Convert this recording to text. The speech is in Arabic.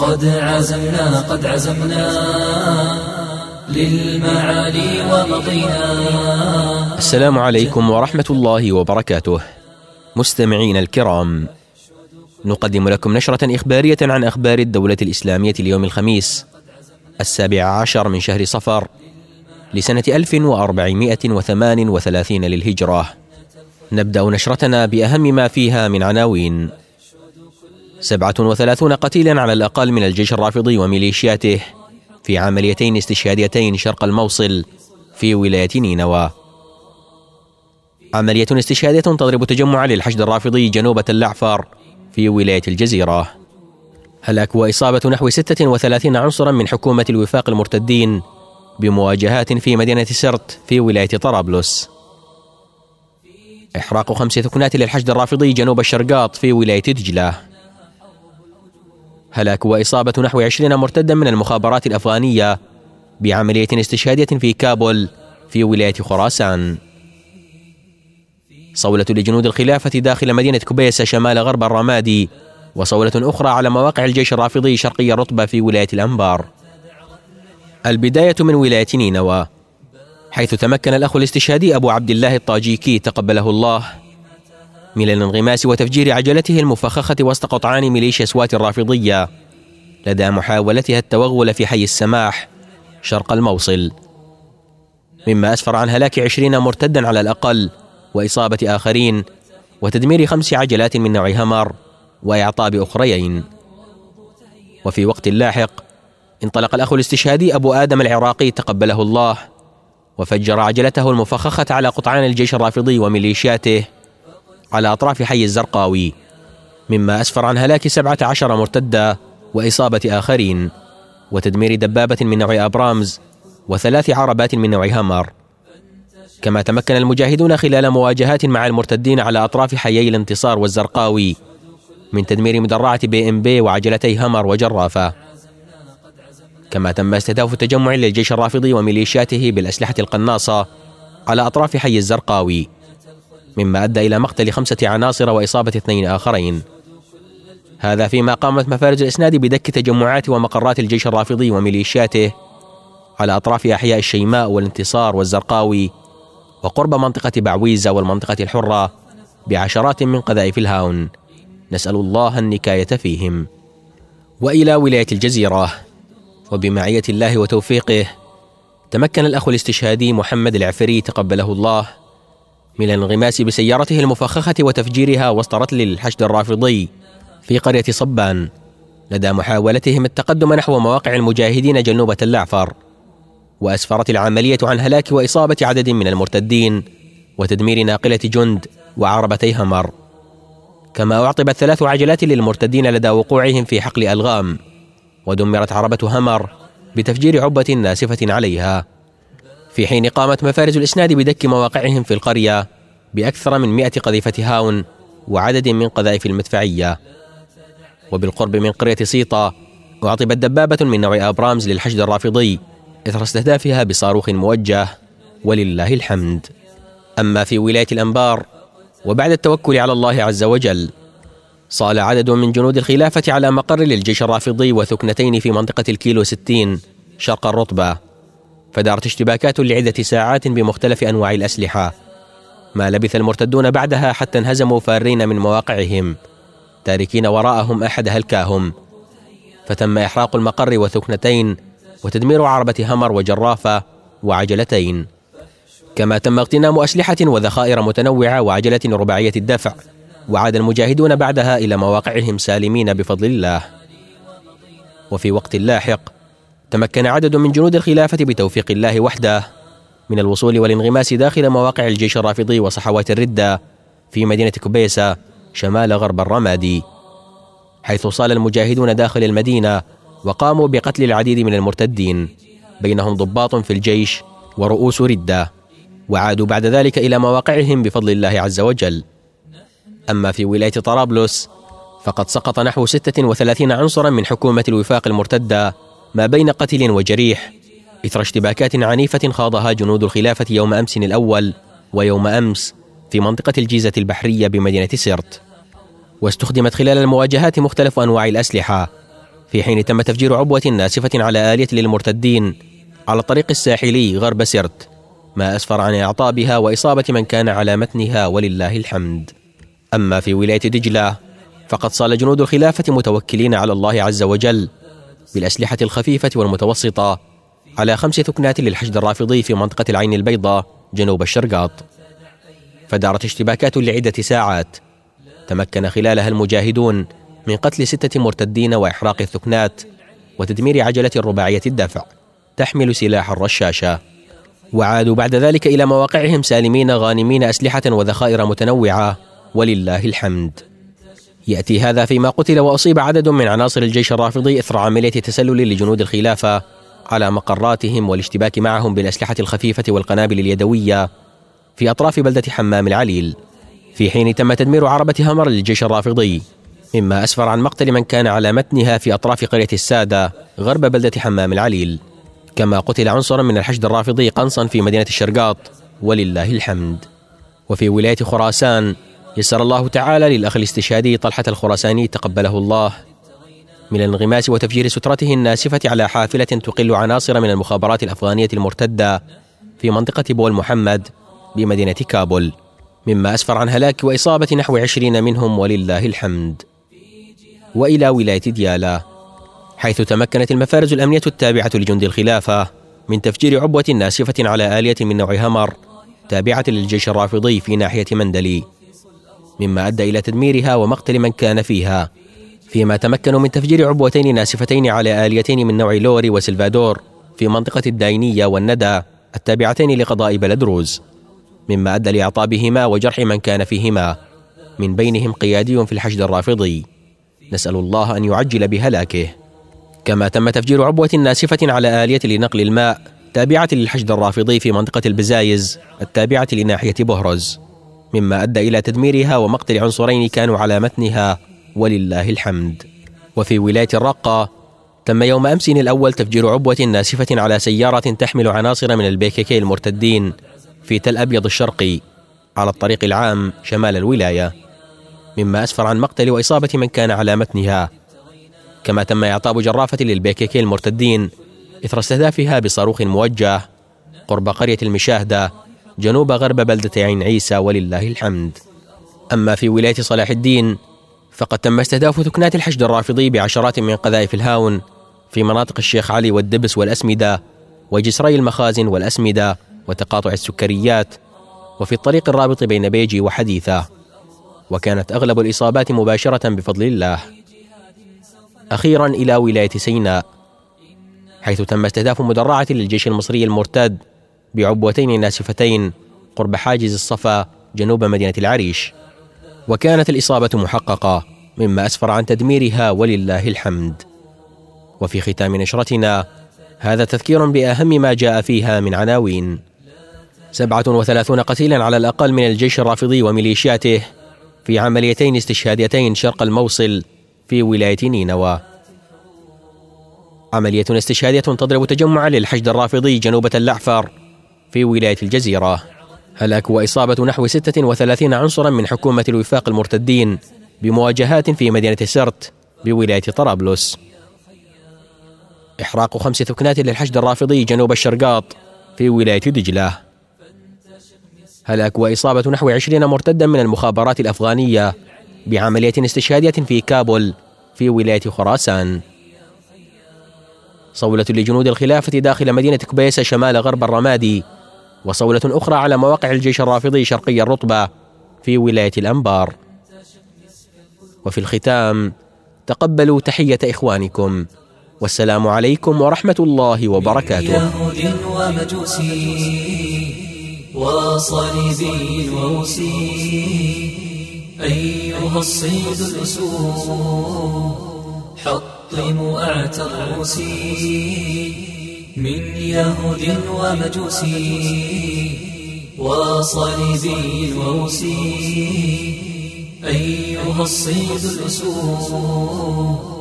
قد عزمنا قد عزمنا للمعالي ومضينا. السلام عليكم ورحمة الله وبركاته. مستمعين الكرام نقدم لكم نشرة إخبارية عن أخبار الدولة الإسلامية اليوم الخميس السابع عشر من شهر صفر لسنة 1438 للهجرة. نبدأ نشرتنا بأهم ما فيها من عناوين. سبعة وثلاثون قتيلا على الأقل من الجيش الرافضي وميليشياته في عمليتين استشهاديتين شرق الموصل في ولاية نينوى. عملية استشهادية تضرب تجمع للحشد الرافضي جنوب تل الأعفر في ولاية الجزيرة. هلاك وإصابة نحو 36 عنصرا من حكومة الوفاق المرتدين بمواجهات في مدينة سرت في ولاية طرابلس. إحراق خمس ثكنات للحشد الرافضي جنوب الشرقاط في ولاية دجلة. هلاك وإصابة نحو عشرين مرتدا من المخابرات الأفغانية بعملية استشهادية في كابول في ولاية خراسان. صولة لجنود الخلافة داخل مدينة كبيسة شمال غرب الرمادي وصولة أخرى على مواقع الجيش الرافضي شرقي الرطبة في ولاية الأنبار. البداية من ولاية نينوى حيث تمكن الأخ الاستشهادي أبو عبد الله الطاجيكي تقبله الله. من الانغماس وتفجير عجلته المفخخة وسط قطعان ميليشيا سوات الرافضية لدى محاولتها التوغل في حي السماح شرق الموصل. مما أسفر عن هلاك عشرين مرتدا على الأقل وإصابة آخرين وتدمير خمس عجلات من نوع همر وإعطاب أخريين. وفي وقت لاحق انطلق الأخ الاستشهادي أبو آدم العراقي تقبله الله وفجر عجلته المفخخة على قطعان الجيش الرافضي وميليشياته على أطراف حي الزرقاوي مما أسفر عن هلاك سبعة عشر مرتدة وإصابة آخرين وتدمير دبابة من نوع أبرامز وثلاث عربات من نوع همر كما تمكن المجاهدون خلال مواجهات مع المرتدين على أطراف حيي الانتصار والزرقاوي من تدمير مدرعة بي إم بي وعجلتي همر وجرافة. كما تم استهداف تجمع للجيش الرافضي وميليشياته بالأسلحة القناصة على أطراف حي الزرقاوي. مما أدى إلى مقتل خمسة عناصر وإصابة اثنين آخرين. هذا فيما قامت مفارز الإسناد بدك تجمعات ومقرات الجيش الرافضي وميليشياته على أطراف أحياء الشيماء والانتصار والزرقاوي وقرب منطقة بعويزة والمنطقة الحرة بعشرات من قذائف الهاون. نسأل الله النكاية فيهم. وإلى ولاية الجزيرة. وبمعية الله وتوفيقه تمكن الأخ الاستشهادي محمد العفري تقبله الله. من الانغماس بسيارته المفخخة وتفجيرها وسط رتل الحشد الرافضي في قرية صبان لدى محاولتهم التقدم نحو مواقع المجاهدين جنوب الأعفر وأسفرت العملية عن هلاك وإصابة عدد من المرتدين وتدمير ناقلة جند وعربتي همر. كما أعطبت ثلاث عجلات للمرتدين لدى وقوعهم في حقل ألغام ودمرت عربة همر بتفجير عبة ناسفة عليها. في حين قامت مفارز الإسناد بدك مواقعهم في القرية بأكثر من مئة قذيفة هاون وعدد من قذائف المدفعية. وبالقرب من قرية سيطة أعطبت دبابة من نوع أبرامز للحشد الرافضي إثر استهدافها بصاروخ موجه ولله الحمد. أما في ولاية الأنبار وبعد التوكل على الله عز وجل صال عدد من جنود الخلافة على مقر للجيش الرافضي وثكنتين في منطقة الكيلو ستين شرق الرطبة. فدارت اشتباكات لعدة ساعات بمختلف أنواع الأسلحة. ما لبث المرتدون بعدها حتى انهزموا فارين من مواقعهم. تاركين وراءهم أحد هلكاهم. فتم إحراق المقر وثكنتين وتدمير عربة همر وجرافة وعجلتين. كما تم اغتنام أسلحة وذخائر متنوعة وعجلة رباعية الدفع وعاد المجاهدون بعدها إلى مواقعهم سالمين بفضل الله. وفي وقت لاحق تمكن عدد من جنود الخلافة بتوفيق الله وحده من الوصول والانغماس داخل مواقع الجيش الرافضي وصحوات الردة في مدينة كبيسة شمال غرب الرمادي. حيث صال المجاهدون داخل المدينة وقاموا بقتل العديد من المرتدين. بينهم ضباط في الجيش ورؤوس ردة. وعادوا بعد ذلك إلى مواقعهم بفضل الله عز وجل. أما في ولاية طرابلس فقد سقط نحو 36 عنصرا من حكومة الوفاق المرتدة ما بين قتل وجريح إثر اشتباكات عنيفة خاضها جنود الخلافة يوم أمس الأول ويوم أمس في منطقة الجيزة البحرية بمدينة سرت. واستخدمت خلال المواجهات مختلف أنواع الأسلحة. في حين تم تفجير عبوة ناسفة على آلية للمرتدين على الطريق الساحلي غرب سرت ما أسفر عن إعطابها وإصابة من كان على متنها ولله الحمد. أما في ولاية دجلة فقد صال جنود الخلافة متوكلين على الله عز وجل بالأسلحة الخفيفة والمتوسطة على خمس ثكنات للحشد الرافضي في منطقة العين البيضاء جنوب الشرقاط. فدارت اشتباكات لعدة ساعات. تمكن خلالها المجاهدون من قتل ستة مرتدين وإحراق الثكنات وتدمير عجلة رباعية الدفع تحمل سلاح الرشاشة. وعادوا بعد ذلك إلى مواقعهم سالمين غانمين أسلحة وذخائر متنوعة ولله الحمد. يأتي هذا فيما قتل وأصيب عدد من عناصر الجيش الرافضي إثر عملية تسلل لجنود الخلافة على مقراتهم والاشتباك معهم بالأسلحة الخفيفة والقنابل اليدوية في أطراف بلدة حمام العليل. في حين تم تدمير عربة همر للجيش الرافضي مما أسفر عن مقتل من كان على متنها في أطراف قرية السادة غرب بلدة حمام العليل. كما قتل عنصر من الحشد الرافضي قنصا في مدينة الشرقاط ولله الحمد. وفي ولاية خراسان يسر الله تعالى للأخ الاستشهادي طلحة الخراساني تقبله الله من الانغماس وتفجير سترته الناسفة على حافلة تقل عناصر من المخابرات الأفغانية المرتدة في منطقة بول محمد بمدينة كابول مما أسفر عن هلاك وإصابة نحو عشرين منهم ولله الحمد. وإلى ولاية ديالا حيث تمكنت المفارز الأمنية التابعة لجند الخلافة من تفجير عبوة ناسفة على آلية من نوع همر تابعة للجيش الرافضي في ناحية مندلي. مما أدى إلى تدميرها ومقتل من كان فيها. فيما تمكنوا من تفجير عبوتين ناسفتين على آليتين من نوع لوري وسلفادور في منطقة الداينية والندى التابعتين لقضاء بلد روز مما أدى لإعطابهما وجرح من كان فيهما. من بينهم قيادي في الحشد الرافضي. نسأل الله أن يعجل بهلاكه. كما تم تفجير عبوة ناسفة على آلية لنقل الماء تابعة للحشد الرافضي في منطقة البزايز التابعة لناحية بهرز مما أدى إلى تدميرها ومقتل عنصرين كانوا على متنها ولله الحمد. وفي ولاية الرقة تم يوم أمس الأول تفجير عبوة ناسفة على سيارة تحمل عناصر من البيكيكي المرتدين في تل أبيض الشرقي على الطريق العام شمال الولاية. مما أسفر عن مقتل وإصابة من كان على متنها. كما تم إعطاب جرافة للبيكيكي المرتدين إثر استهدافها بصاروخ موجه قرب قرية المشاهدة جنوب غرب بلدة عين عيسى ولله الحمد. أما في ولاية صلاح الدين فقد تم استهداف ثكنات الحشد الرافضي بعشرات من قذائف الهاون في مناطق الشيخ علي والدبس والأسمدة وجسري المخازن والأسمدة وتقاطع السكريات وفي الطريق الرابط بين بيجي وحديثة. وكانت أغلب الإصابات مباشرة بفضل الله. أخيرا إلى ولاية سيناء حيث تم استهداف مدرعة للجيش المصري المرتد بعبوتين ناسفتين قرب حاجز الصفا جنوب مدينة العريش. وكانت الإصابة محققة مما أسفر عن تدميرها ولله الحمد. وفي ختام نشرتنا هذا تذكير بأهم ما جاء فيها من عناوين. سبعة وثلاثون قتيلا على الأقل من الجيش الرافضي وميليشياته في عمليتين استشهاديتين شرق الموصل في ولاية نينوى. عملية استشهادية تضرب تجمعا للحشد الرافضي جنوب اللعفر في ولاية الجزيرة. هلاك وإصابة نحو 36 عنصرا من حكومة الوفاق المرتدين بمواجهات في مدينة سرت بولاية طرابلس. إحراق خمس ثكنات للحشد الرافضي جنوب الشرقاط في ولاية دجلة. هلاك وإصابة نحو عشرين مرتدا من المخابرات الأفغانية بعملية استشهادية في كابول في ولاية خراسان. صولة لجنود الخلافة داخل مدينة كبيسة شمال غرب الرمادي وصولة أخرى على مواقع الجيش الرافضي شرقي الرطبة في ولاية الأنبار. وفي الختام تقبلوا تحية إخوانكم. والسلام عليكم ورحمة الله وبركاته. أيها الصيد الأسود حطموا أعتى الروس من يهود ومجوسي وصليبي ووسي أيها الصيد الأسود.